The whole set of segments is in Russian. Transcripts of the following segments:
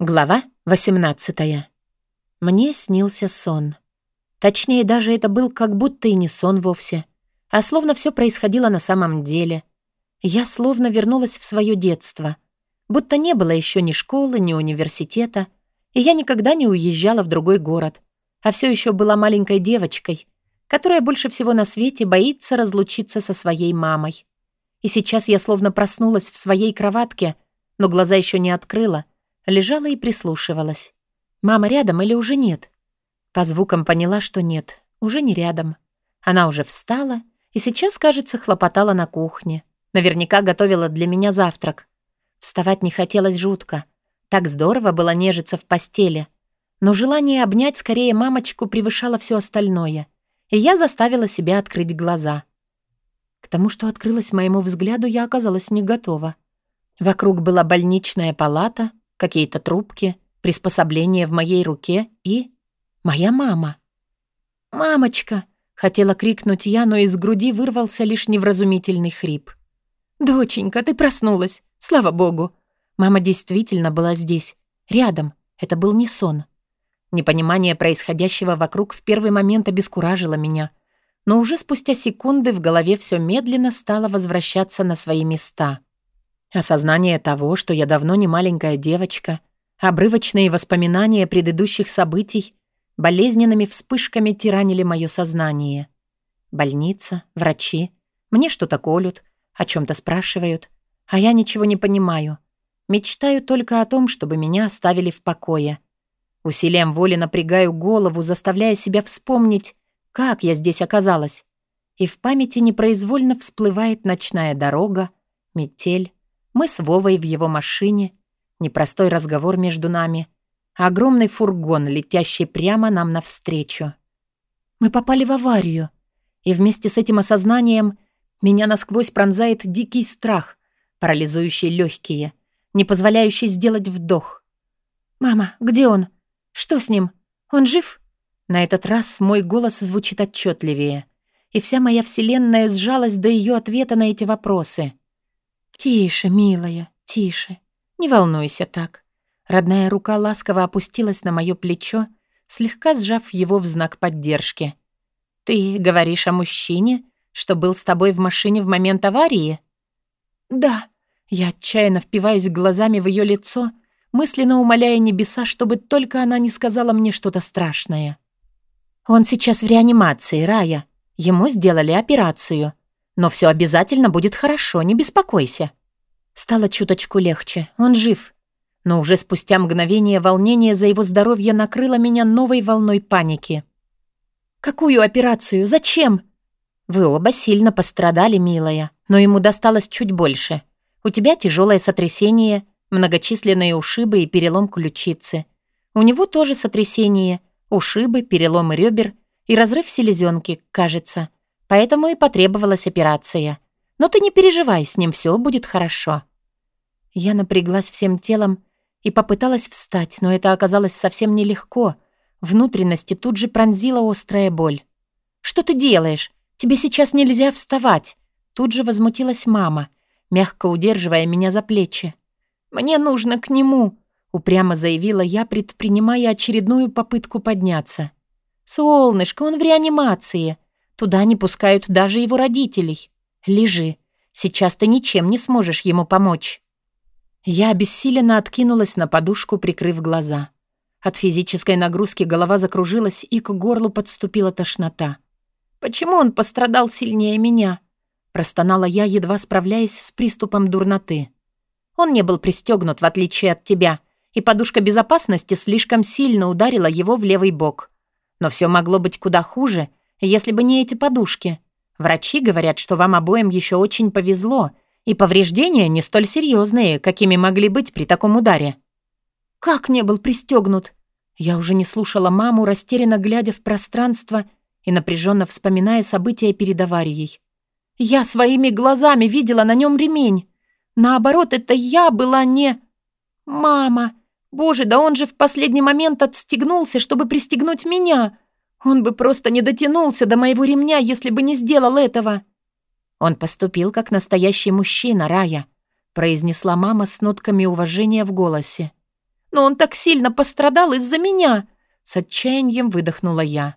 Глава 18. Мне снился сон. Точнее, даже это был как будто и не сон вовсе, а словно все происходило на самом деле. Я словно вернулась в свое детство, будто не было еще ни школы, ни университета, и я никогда не уезжала в другой город, а все еще была маленькой девочкой, которая больше всего на свете боится разлучиться со своей мамой. И сейчас я словно проснулась в своей кроватке, но глаза еще не открыла — Лежала и прислушивалась. Мама рядом или уже нет? По звукам поняла, что нет, уже не рядом. Она уже встала и сейчас, кажется, хлопотала на кухне. Наверняка готовила для меня завтрак. Вставать не хотелось жутко. Так здорово было нежиться в постели. Но желание обнять скорее мамочку превышало все остальное. И я заставила себя открыть глаза. К тому, что открылась моему взгляду, я оказалась не готова. Вокруг была больничная палата, какие-то трубки, приспособления в моей руке и... моя мама. «Мамочка!» — хотела крикнуть я, но из груди вырвался лишь невразумительный хрип. «Доченька, ты проснулась! Слава богу!» Мама действительно была здесь, рядом. Это был не сон. Непонимание происходящего вокруг в первый момент обескуражило меня, но уже спустя секунды в голове все медленно стало возвращаться на свои места. Осознание того, что я давно не маленькая девочка, обрывочные воспоминания предыдущих событий болезненными вспышками тиранили мое сознание. Больница, врачи, мне что-то колют, о чем то спрашивают, а я ничего не понимаю. Мечтаю только о том, чтобы меня оставили в покое. Усилием воли напрягаю голову, заставляя себя вспомнить, как я здесь оказалась. И в памяти непроизвольно всплывает ночная дорога, метель, мы с Вовой в его машине, непростой разговор между нами, огромный фургон, летящий прямо нам навстречу. Мы попали в аварию, и вместе с этим осознанием меня насквозь пронзает дикий страх, парализующий легкие, не позволяющий сделать вдох. «Мама, где он? Что с ним? Он жив?» На этот раз мой голос звучит отчетливее, и вся моя вселенная сжалась до ее ответа на эти вопросы. «Тише, милая, тише. Не волнуйся так». Родная рука ласково опустилась на моё плечо, слегка сжав его в знак поддержки. «Ты говоришь о мужчине, что был с тобой в машине в момент аварии?» «Да». Я отчаянно впиваюсь глазами в её лицо, мысленно умоляя небеса, чтобы только она не сказала мне что-то страшное. «Он сейчас в реанимации, Рая. Ему сделали операцию. Но все обязательно будет хорошо, не беспокойся». Стало чуточку легче, он жив. Но уже спустя мгновение волнение за его здоровье накрыло меня новой волной паники. «Какую операцию? Зачем?» «Вы оба сильно пострадали, милая, но ему досталось чуть больше. У тебя тяжелое сотрясение, многочисленные ушибы и перелом ключицы. У него тоже сотрясение, ушибы, переломы ребер и разрыв селезенки, кажется. Поэтому и потребовалась операция. Но ты не переживай, с ним все будет хорошо». Я напряглась всем телом и попыталась встать, но это оказалось совсем нелегко. Внутренности тут же пронзила острая боль. «Что ты делаешь? Тебе сейчас нельзя вставать!» Тут же возмутилась мама, мягко удерживая меня за плечи. «Мне нужно к нему!» — упрямо заявила я, предпринимая очередную попытку подняться. «Солнышко, он в реанимации!» Туда не пускают даже его родителей. Лежи. Сейчас ты ничем не сможешь ему помочь». Я обессиленно откинулась на подушку, прикрыв глаза. От физической нагрузки голова закружилась, и к горлу подступила тошнота. «Почему он пострадал сильнее меня?» Простонала я, едва справляясь с приступом дурноты. Он не был пристегнут, в отличие от тебя, и подушка безопасности слишком сильно ударила его в левый бок. Но все могло быть куда хуже, если бы не эти подушки. Врачи говорят, что вам обоим еще очень повезло, и повреждения не столь серьезные, какими могли быть при таком ударе. Как не был пристегнут? Я уже не слушала маму, растерянно глядя в пространство и напряженно вспоминая события перед аварией. Я своими глазами видела на нем ремень. Наоборот, это я была не... Мама! Боже, да он же в последний момент отстегнулся, чтобы пристегнуть меня. Он бы просто не дотянулся до моего ремня, если бы не сделал этого. Он поступил как настоящий мужчина, Рая, произнесла мама с нотками уважения в голосе. Но он так сильно пострадал из-за меня!» С отчаянием выдохнула я.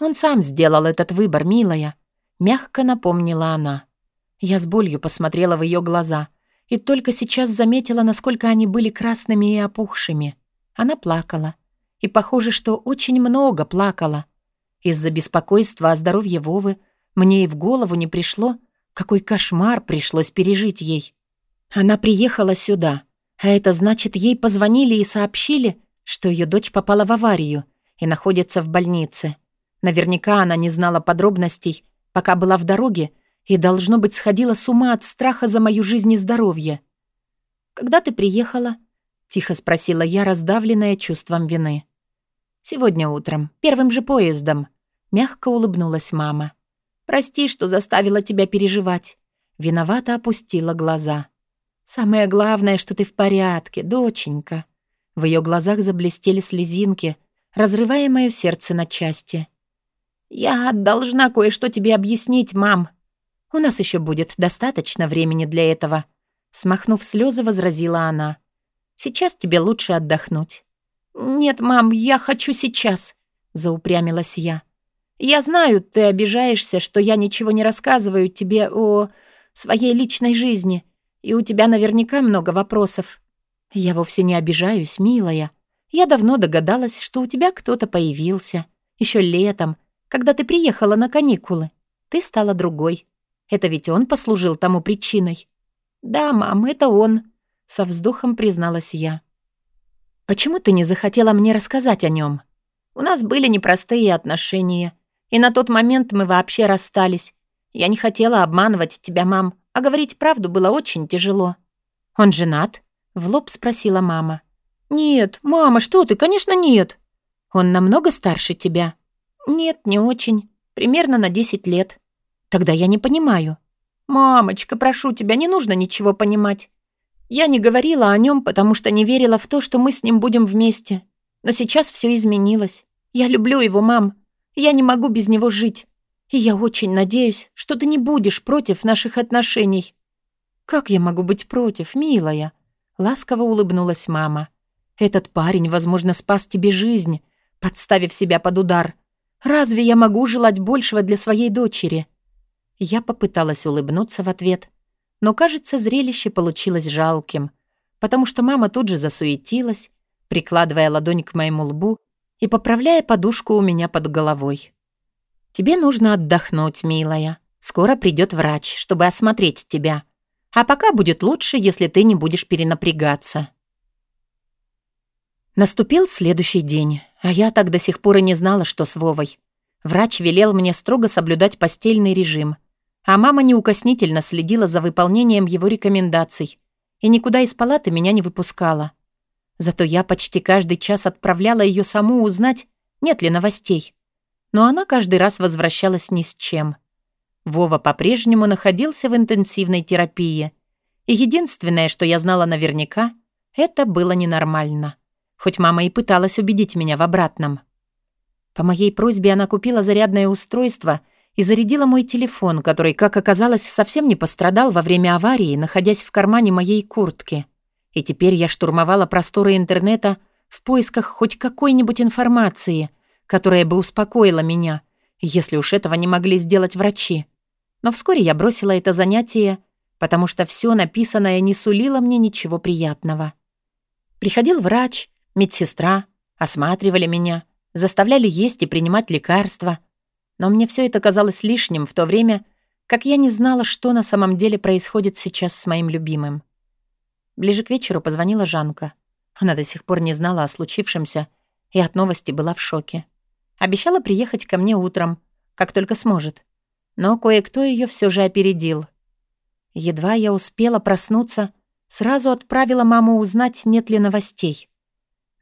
«Он сам сделал этот выбор, милая», — мягко напомнила она. Я с болью посмотрела в ее глаза и только сейчас заметила, насколько они были красными и опухшими. Она плакала. И похоже, что очень много плакала. Из-за беспокойства о здоровье Вовы мне и в голову не пришло, какой кошмар пришлось пережить ей. Она приехала сюда, а это значит, ей позвонили и сообщили, что ее дочь попала в аварию и находится в больнице. Наверняка она не знала подробностей, пока была в дороге, и, должно быть, сходила с ума от страха за мою жизнь и здоровье. «Когда ты приехала?» — тихо спросила я, раздавленная чувством вины. «Сегодня утром, первым же поездом», — мягко улыбнулась мама. «Прости, что заставила тебя переживать». Виновато опустила глаза. «Самое главное, что ты в порядке, доченька». В ее глазах заблестели слезинки, разрывая мое сердце на части. «Я должна кое-что тебе объяснить, мам». «У нас еще будет достаточно времени для этого», — смахнув слезы, возразила она. «Сейчас тебе лучше отдохнуть». «Нет, мам, я хочу сейчас», — заупрямилась я. «Я знаю, ты обижаешься, что я ничего не рассказываю тебе о своей личной жизни, и у тебя наверняка много вопросов». «Я вовсе не обижаюсь, милая. Я давно догадалась, что у тебя кто-то появился. Еще летом, когда ты приехала на каникулы. Ты стала другой. Это ведь он послужил тому причиной». «Да, мам, это он», — со вздохом призналась я. Почему ты не захотела мне рассказать о нем? У нас были непростые отношения, и на тот момент мы вообще расстались. Я не хотела обманывать тебя, мам, а говорить правду было очень тяжело. Он женат? В лоб спросила мама. Нет, мама, что ты? Конечно, нет. Он намного старше тебя? Нет, не очень. Примерно на 10 лет. Тогда я не понимаю. Мамочка, прошу тебя, не нужно ничего понимать. Я не говорила о нем, потому что не верила в то, что мы с ним будем вместе. Но сейчас все изменилось. Я люблю его, мам. Я не могу без него жить. И я очень надеюсь, что ты не будешь против наших отношений. Как я могу быть против, милая? Ласково улыбнулась мама. Этот парень, возможно, спас тебе жизнь, подставив себя под удар. Разве я могу желать большего для своей дочери? Я попыталась улыбнуться в ответ, но, кажется, зрелище получилось жалким, потому что мама тут же засуетилась, прикладывая ладонь к моему лбу и поправляя подушку у меня под головой. «Тебе нужно отдохнуть, милая. Скоро придет врач, чтобы осмотреть тебя. А пока будет лучше, если ты не будешь перенапрягаться». Наступил следующий день, а я так до сих пор и не знала, что с Вовой. Врач велел мне строго соблюдать постельный режим — а мама неукоснительно следила за выполнением его рекомендаций и никуда из палаты меня не выпускала. Зато я почти каждый час отправляла ее саму узнать, нет ли новостей. Но она каждый раз возвращалась ни с чем. Вова по-прежнему находился в интенсивной терапии. И единственное, что я знала наверняка, это было ненормально. Хоть мама и пыталась убедить меня в обратном. По моей просьбе она купила зарядное устройство и зарядила мой телефон, который, как оказалось, совсем не пострадал во время аварии, находясь в кармане моей куртки. И теперь я штурмовала просторы интернета в поисках хоть какой-нибудь информации, которая бы успокоила меня, если уж этого не могли сделать врачи. Но вскоре я бросила это занятие, потому что все написанное не сулило мне ничего приятного. Приходил врач, медсестра, осматривали меня, заставляли есть и принимать лекарства — но мне все это казалось лишним в то время, как я не знала, что на самом деле происходит сейчас с моим любимым. Ближе к вечеру позвонила Жанка. Она до сих пор не знала о случившемся и от новости была в шоке. Обещала приехать ко мне утром, как только сможет. Но кое-кто ее все же опередил. Едва я успела проснуться, сразу отправила маму узнать, нет ли новостей.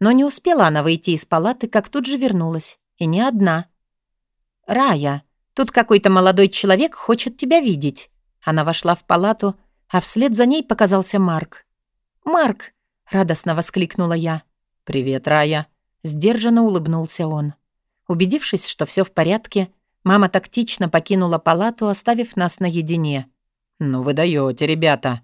Но не успела она выйти из палаты, как тут же вернулась. И не одна — «Рая, тут какой-то молодой человек хочет тебя видеть». Она вошла в палату, а вслед за ней показался Марк. «Марк!» — радостно воскликнула я. «Привет, Рая!» — сдержанно улыбнулся он. Убедившись, что все в порядке, мама тактично покинула палату, оставив нас наедине. «Ну вы даёте, ребята!»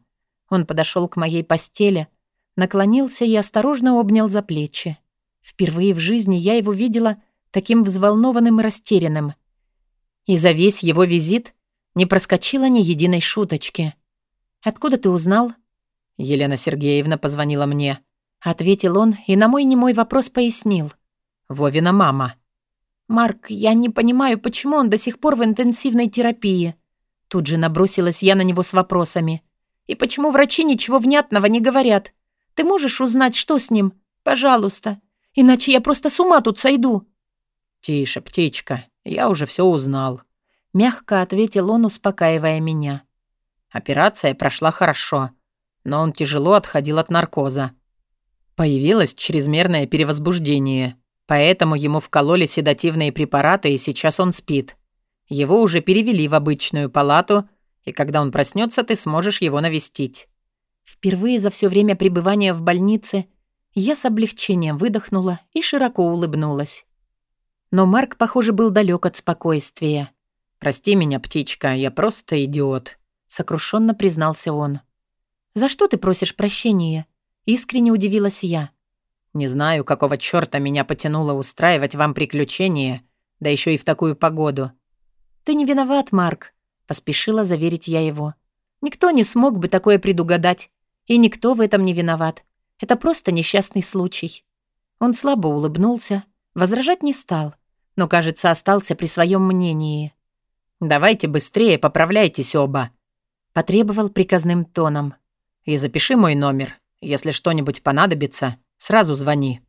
Он подошел к моей постели, наклонился и осторожно обнял за плечи. Впервые в жизни я его видела таким взволнованным и растерянным. И за весь его визит не проскочило ни единой шуточки. «Откуда ты узнал?» «Елена Сергеевна позвонила мне», — ответил он и на мой немой вопрос пояснил. «Вовина мама». «Марк, я не понимаю, почему он до сих пор в интенсивной терапии?» Тут же набросилась я на него с вопросами. «И почему врачи ничего внятного не говорят? Ты можешь узнать, что с ним? Пожалуйста. Иначе я просто с ума тут сойду». «Тише, птичка, я уже все узнал», — мягко ответил он, успокаивая меня. Операция прошла хорошо, но он тяжело отходил от наркоза. Появилось чрезмерное перевозбуждение, поэтому ему вкололи седативные препараты, и сейчас он спит. Его уже перевели в обычную палату, и когда он проснется, ты сможешь его навестить. Впервые за все время пребывания в больнице я с облегчением выдохнула и широко улыбнулась. Но Марк, похоже, был далек от спокойствия. «Прости меня, птичка, я просто идиот», — сокрушенно признался он. «За что ты просишь прощения?» — искренне удивилась я. «Не знаю, какого чёрта меня потянуло устраивать вам приключения, да ещё и в такую погоду». «Ты не виноват, Марк», — поспешила заверить я его. «Никто не смог бы такое предугадать, и никто в этом не виноват. Это просто несчастный случай». Он слабо улыбнулся, возражать не стал, но, кажется, остался при своем мнении. «Давайте быстрее, поправляйтесь оба», — потребовал приказным тоном. «И запиши мой номер. Если что-нибудь понадобится, сразу звони».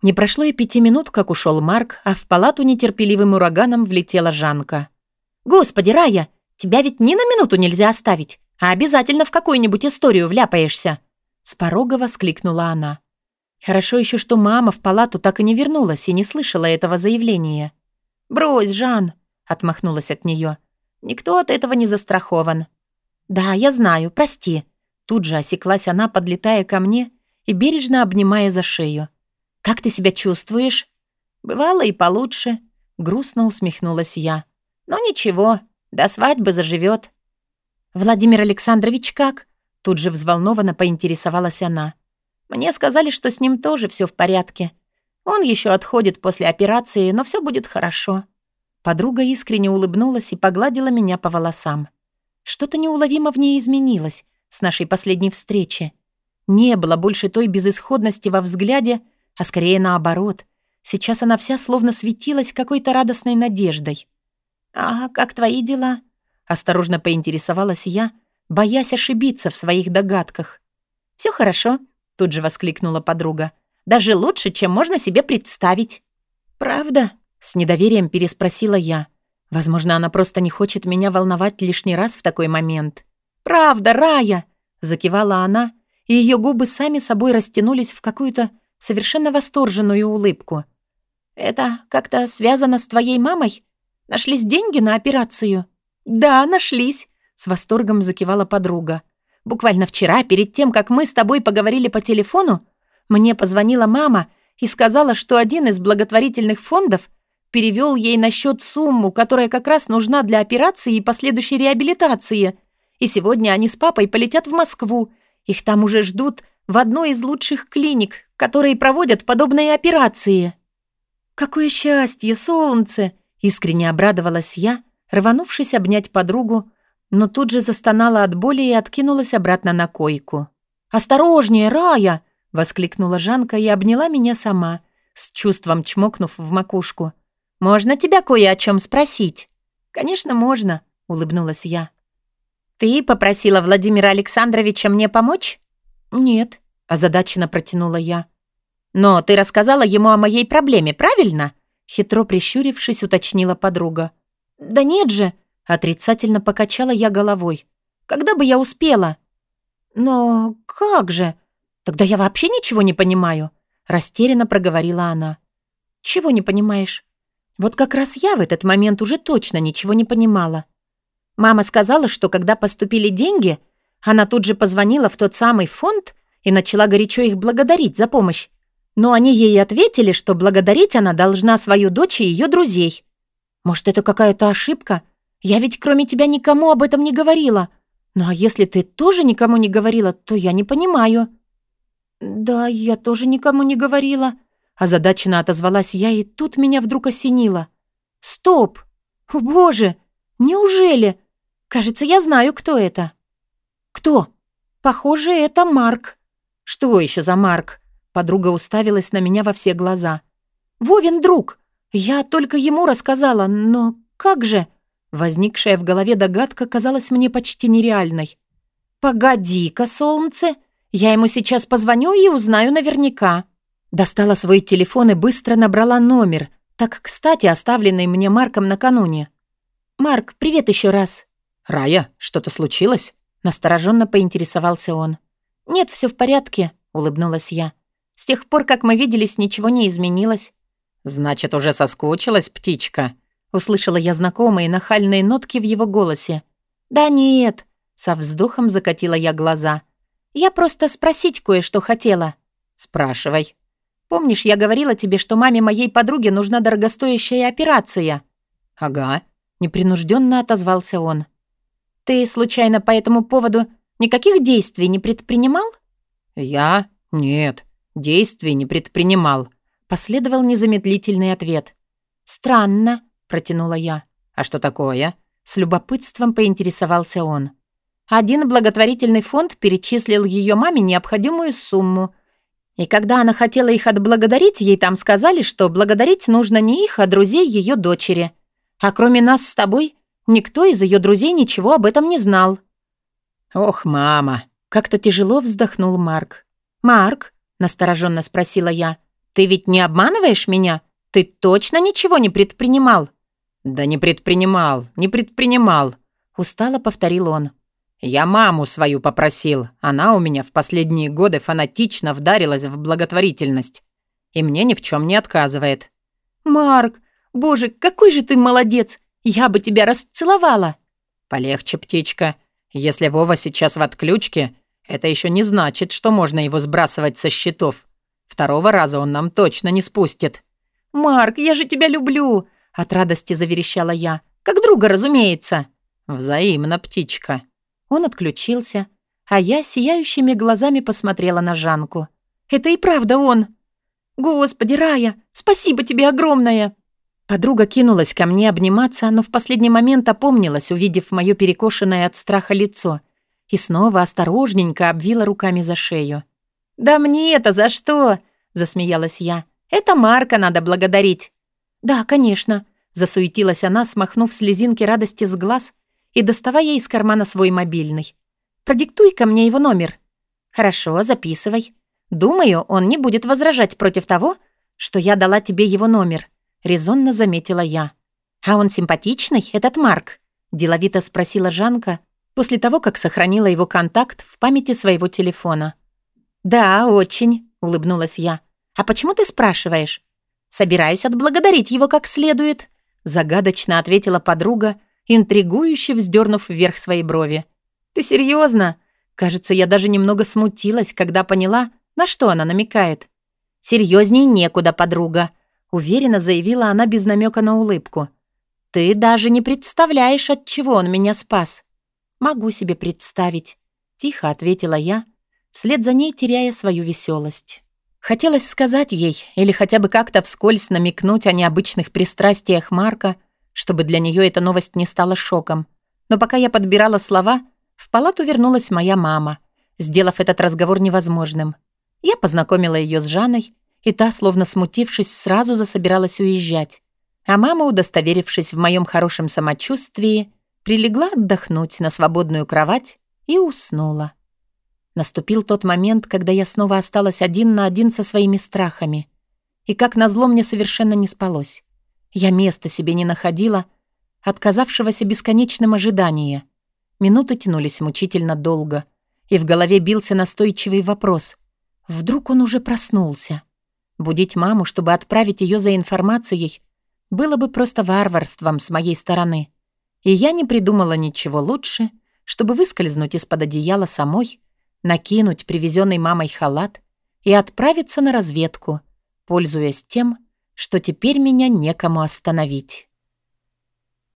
Не прошло и пяти минут, как ушел Марк, а в палату нетерпеливым ураганом влетела Жанка. «Господи, Рая, тебя ведь ни на минуту нельзя оставить, а обязательно в какую-нибудь историю вляпаешься!» С порога воскликнула она. Хорошо еще, что мама в палату так и не вернулась и не слышала этого заявления. «Брось, Жан!» — отмахнулась от нее. «Никто от этого не застрахован». «Да, я знаю, прости». Тут же осеклась она, подлетая ко мне и бережно обнимая за шею. «Как ты себя чувствуешь?» «Бывало и получше», — грустно усмехнулась я. «Но ничего, до свадьбы заживет. «Владимир Александрович как?» Тут же взволнованно поинтересовалась она. Мне сказали, что с ним тоже все в порядке. Он еще отходит после операции, но все будет хорошо». Подруга искренне улыбнулась и погладила меня по волосам. Что-то неуловимо в ней изменилось с нашей последней встречи. Не было больше той безысходности во взгляде, а скорее наоборот. Сейчас она вся словно светилась какой-то радостной надеждой. «А как твои дела?» — осторожно поинтересовалась я, боясь ошибиться в своих догадках. Все хорошо», Тут же воскликнула подруга. «Даже лучше, чем можно себе представить». «Правда?» — с недоверием переспросила я. Возможно, она просто не хочет меня волновать лишний раз в такой момент. «Правда, Рая!» — закивала она, и ее губы сами собой растянулись в какую-то совершенно восторженную улыбку. «Это как-то связано с твоей мамой? Нашлись деньги на операцию?» «Да, нашлись!» — с восторгом закивала подруга. Буквально вчера, перед тем, как мы с тобой поговорили по телефону, мне позвонила мама и сказала, что один из благотворительных фондов перевел ей на счет сумму, которая как раз нужна для операции и последующей реабилитации. И сегодня они с папой полетят в Москву. Их там уже ждут в одной из лучших клиник, которые проводят подобные операции. «Какое счастье, солнце!» — искренне обрадовалась я, рванувшись обнять подругу, но тут же застонала от боли и откинулась обратно на койку. «Осторожнее, Рая!» — воскликнула Жанка и обняла меня сама, с чувством чмокнув в макушку. «Можно тебя кое о чем спросить?» «Конечно, можно», — улыбнулась я. «Ты попросила Владимира Александровича мне помочь?» «Нет», — озадаченно протянула я. «Но ты рассказала ему о моей проблеме, правильно?» Хитро прищурившись, уточнила подруга. «Да нет же», Отрицательно покачала я головой. Когда бы я успела? Но как же? Тогда я вообще ничего не понимаю. Растерянно проговорила она. Чего не понимаешь? Вот как раз я в этот момент уже точно ничего не понимала. Мама сказала, что когда поступили деньги, она тут же позвонила в тот самый фонд и начала горячо их благодарить за помощь. Но они ей ответили, что благодарить она должна свою дочь и ее друзей. Может, это какая-то ошибка? Я ведь кроме тебя никому об этом не говорила. «Ну а если ты тоже никому не говорила, то я не понимаю». «Да, я тоже никому не говорила», — озадаченно отозвалась я, и тут меня вдруг осенило. «Стоп! О, боже! Неужели? Кажется, я знаю, кто это». «Кто?» «Похоже, это Марк». «Что еще за Марк?» Подруга уставилась на меня во все глаза. «Вовин друг. Я только ему рассказала, но как же...» Возникшая в голове догадка казалась мне почти нереальной. «Погоди-ка, солнце, я ему сейчас позвоню и узнаю наверняка». Достала свой телефон и быстро набрала номер, так кстати оставленный мне Марком накануне. «Марк, привет еще раз». «Рая, что-то случилось?» Настороженно поинтересовался он. «Нет, все в порядке», — улыбнулась я. «С тех пор, как мы виделись, ничего не изменилось». «Значит, уже соскучилась, птичка?» Услышала я знакомые нахальные нотки в его голосе. «Да нет», — со вздохом закатила я глаза. «Я просто спросить кое-что хотела». «Спрашивай». «Помнишь, я говорила тебе, что маме моей подруги нужна дорогостоящая операция?» «Ага», — непринужденно отозвался он. «Ты, случайно, по этому поводу никаких действий не предпринимал?» «Я? Нет, действий не предпринимал», — последовал незамедлительный ответ. «Странно», протянула я. «А что такое?» С любопытством поинтересовался он. Один благотворительный фонд перечислил ее маме необходимую сумму. И когда она хотела их отблагодарить, ей там сказали, что благодарить нужно не их, а друзей ее дочери. А кроме нас с тобой, никто из ее друзей ничего об этом не знал. «Ох, мама!» — как-то тяжело вздохнул Марк. «Марк?» — настороженно спросила я. «Ты ведь не обманываешь меня? Ты точно ничего не предпринимал?» «Да не предпринимал, не предпринимал», — устало повторил он. «Я маму свою попросил. Она у меня в последние годы фанатично вдарилась в благотворительность. И мне ни в чем не отказывает». «Марк, боже, какой же ты молодец! Я бы тебя расцеловала!» «Полегче, птичка. Если Вова сейчас в отключке, это еще не значит, что можно его сбрасывать со счетов. Второго раза он нам точно не спустит». «Марк, я же тебя люблю!» От радости заверещала я. «Как друга, разумеется!» «Взаимно, птичка!» Он отключился, а я сияющими глазами посмотрела на Жанку. «Это и правда он!» «Господи, Рая, спасибо тебе огромное!» Подруга кинулась ко мне обниматься, но в последний момент опомнилась, увидев мое перекошенное от страха лицо, и снова осторожненько обвила руками за шею. «Да мне это за что?» — засмеялась я. «Это Марка надо благодарить». «Да, конечно», — засуетилась она, смахнув слезинки радости с глаз и доставая из кармана свой мобильный. «Продиктуй-ка мне его номер». «Хорошо, записывай. Думаю, он не будет возражать против того, что я дала тебе его номер», — резонно заметила я. «А он симпатичный, этот Марк?» — деловито спросила Жанка после того, как сохранила его контакт в памяти своего телефона. «Да, очень», — улыбнулась я. «А почему ты спрашиваешь?» Собираюсь отблагодарить его как следует», — загадочно ответила подруга, интригующе вздернув вверх свои брови. «Ты серьезно? Кажется, я даже немного смутилась, когда поняла, на что она намекает. Серьезней некуда, подруга», — уверенно заявила она без намека на улыбку. «Ты даже не представляешь, от чего он меня спас». «Могу себе представить», — тихо ответила я, вслед за ней теряя свою веселость. Хотелось сказать ей или хотя бы как-то вскользь намекнуть о необычных пристрастиях Марка, чтобы для нее эта новость не стала шоком. Но пока я подбирала слова, в палату вернулась моя мама, сделав этот разговор невозможным. Я познакомила ее с Жанной, и та, словно смутившись, сразу засобиралась уезжать. А мама, удостоверившись в моем хорошем самочувствии, прилегла отдохнуть на свободную кровать и уснула. Наступил тот момент, когда я снова осталась один на один со своими страхами. И как назло мне совершенно не спалось. Я места себе не находила, отказавшегося бесконечным ожидания. Минуты тянулись мучительно долго, и в голове бился настойчивый вопрос. Вдруг он уже проснулся? Будить маму, чтобы отправить ее за информацией, было бы просто варварством с моей стороны. И я не придумала ничего лучше, чтобы выскользнуть из-под одеяла самой накинуть привезенный мамой халат и отправиться на разведку, пользуясь тем, что теперь меня некому остановить.